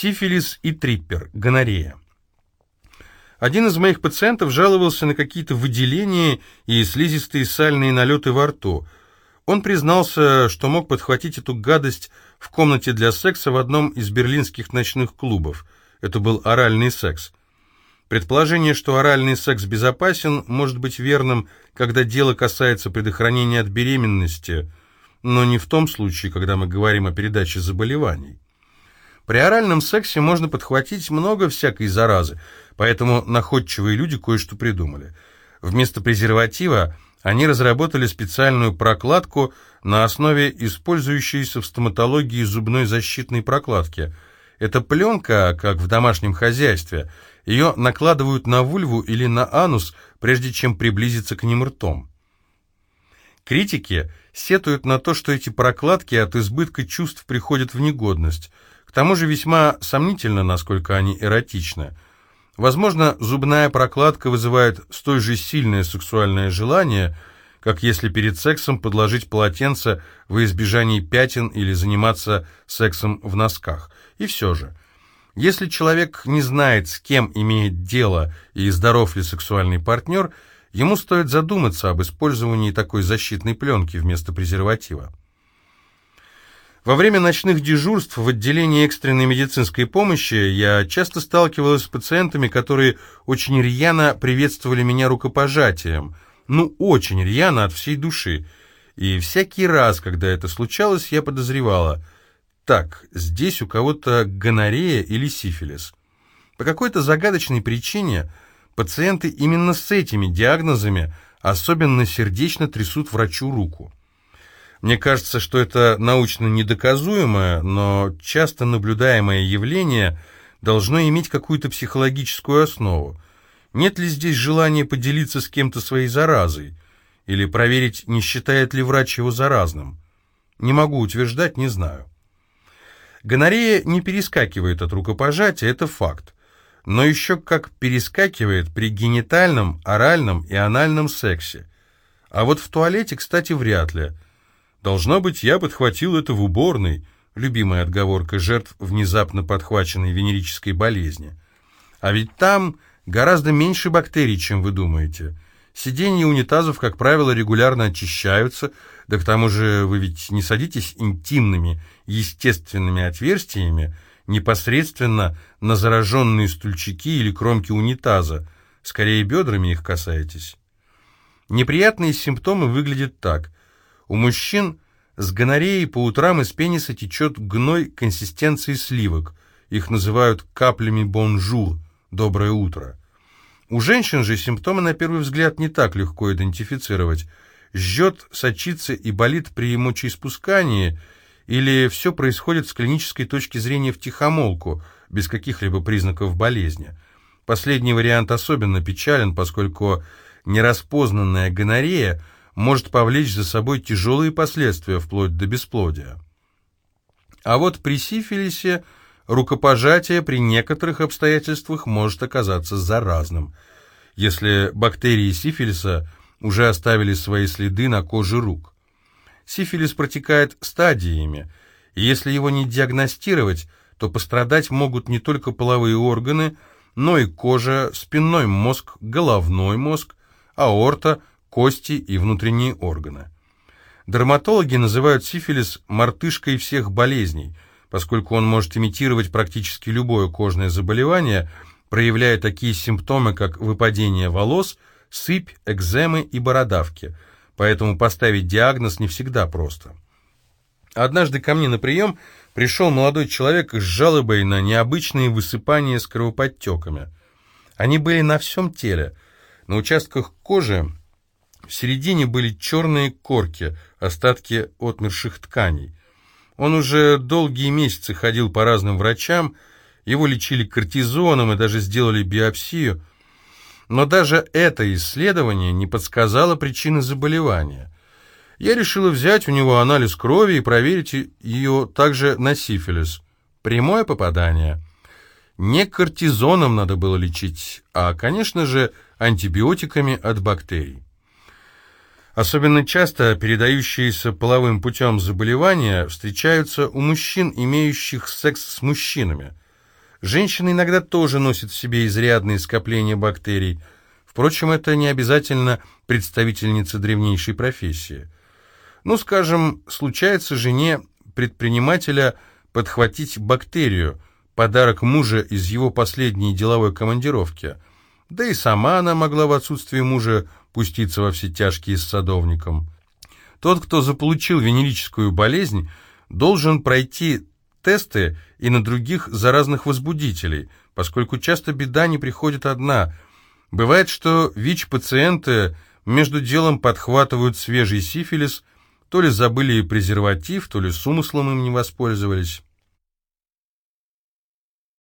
Сифилис и триппер, гонорея. Один из моих пациентов жаловался на какие-то выделения и слизистые сальные налеты во рту. Он признался, что мог подхватить эту гадость в комнате для секса в одном из берлинских ночных клубов. Это был оральный секс. Предположение, что оральный секс безопасен, может быть верным, когда дело касается предохранения от беременности, но не в том случае, когда мы говорим о передаче заболеваний. При оральном сексе можно подхватить много всякой заразы, поэтому находчивые люди кое-что придумали. Вместо презерватива они разработали специальную прокладку на основе использующейся в стоматологии зубной защитной прокладки. Это пленка, как в домашнем хозяйстве. Ее накладывают на вульву или на анус, прежде чем приблизиться к ним ртом. Критики сетуют на то, что эти прокладки от избытка чувств приходят в негодность – к тому же весьма сомнительно, насколько они эротичны. Возможно, зубная прокладка вызывает столь же сильное сексуальное желание, как если перед сексом подложить полотенце во избежании пятен или заниматься сексом в носках. И все же, если человек не знает, с кем имеет дело и здоров ли сексуальный партнер, ему стоит задуматься об использовании такой защитной пленки вместо презерватива. Во время ночных дежурств в отделении экстренной медицинской помощи я часто сталкивалась с пациентами, которые очень рьяно приветствовали меня рукопожатием. Ну, очень рьяно от всей души. И всякий раз, когда это случалось, я подозревала, так, здесь у кого-то гонорея или сифилис. По какой-то загадочной причине пациенты именно с этими диагнозами особенно сердечно трясут врачу руку. Мне кажется, что это научно недоказуемое, но часто наблюдаемое явление должно иметь какую-то психологическую основу. Нет ли здесь желания поделиться с кем-то своей заразой? Или проверить, не считает ли врач его заразным? Не могу утверждать, не знаю. Гонорея не перескакивает от рукопожатия, это факт. Но еще как перескакивает при генитальном, оральном и анальном сексе. А вот в туалете, кстати, вряд ли – Должно быть, я подхватил это в уборной, любимая отговорка жертв внезапно подхваченной венерической болезни. А ведь там гораздо меньше бактерий, чем вы думаете. Сиденья унитазов, как правило, регулярно очищаются, да к тому же вы ведь не садитесь интимными, естественными отверстиями непосредственно на зараженные стульчики или кромки унитаза, скорее бедрами их касаетесь. Неприятные симптомы выглядят так. У мужчин с гонореей по утрам из пениса течет гной консистенции сливок. Их называют каплями bonjour – «доброе утро». У женщин же симптомы на первый взгляд не так легко идентифицировать. Жжет, сочится и болит при мочеиспускании, или все происходит с клинической точки зрения в тихомолку, без каких-либо признаков болезни. Последний вариант особенно печален, поскольку нераспознанная гонорея – может повлечь за собой тяжелые последствия вплоть до бесплодия. А вот при сифилисе рукопожатие при некоторых обстоятельствах может оказаться заразным, если бактерии сифилиса уже оставили свои следы на коже рук. Сифилис протекает стадиями, и если его не диагностировать, то пострадать могут не только половые органы, но и кожа, спинной мозг, головной мозг, аорта, кости и внутренние органы. Дерматологи называют сифилис мартышкой всех болезней, поскольку он может имитировать практически любое кожное заболевание, проявляя такие симптомы, как выпадение волос, сыпь, экземы и бородавки, поэтому поставить диагноз не всегда просто. Однажды ко мне на прием пришел молодой человек с жалобой на необычные высыпания с кровоподтеками. Они были на всем теле, на участках кожи в середине были черные корки, остатки отмерших тканей. Он уже долгие месяцы ходил по разным врачам, его лечили кортизоном и даже сделали биопсию, но даже это исследование не подсказало причины заболевания. Я решила взять у него анализ крови и проверить ее также на сифилис. Прямое попадание. Не кортизоном надо было лечить, а, конечно же, антибиотиками от бактерий. Особенно часто передающиеся половым путем заболевания встречаются у мужчин, имеющих секс с мужчинами. Женщины иногда тоже носят в себе изрядные скопления бактерий. Впрочем, это не обязательно представительница древнейшей профессии. Ну, скажем, случается жене предпринимателя подхватить бактерию, подарок мужа из его последней деловой командировки. Да и сама она могла в отсутствие мужа пуститься во все тяжкие с садовником. Тот, кто заполучил венерическую болезнь, должен пройти тесты и на других заразных возбудителей, поскольку часто беда не приходит одна. Бывает, что ВИЧ-пациенты между делом подхватывают свежий сифилис, то ли забыли презерватив, то ли с умыслом им не воспользовались.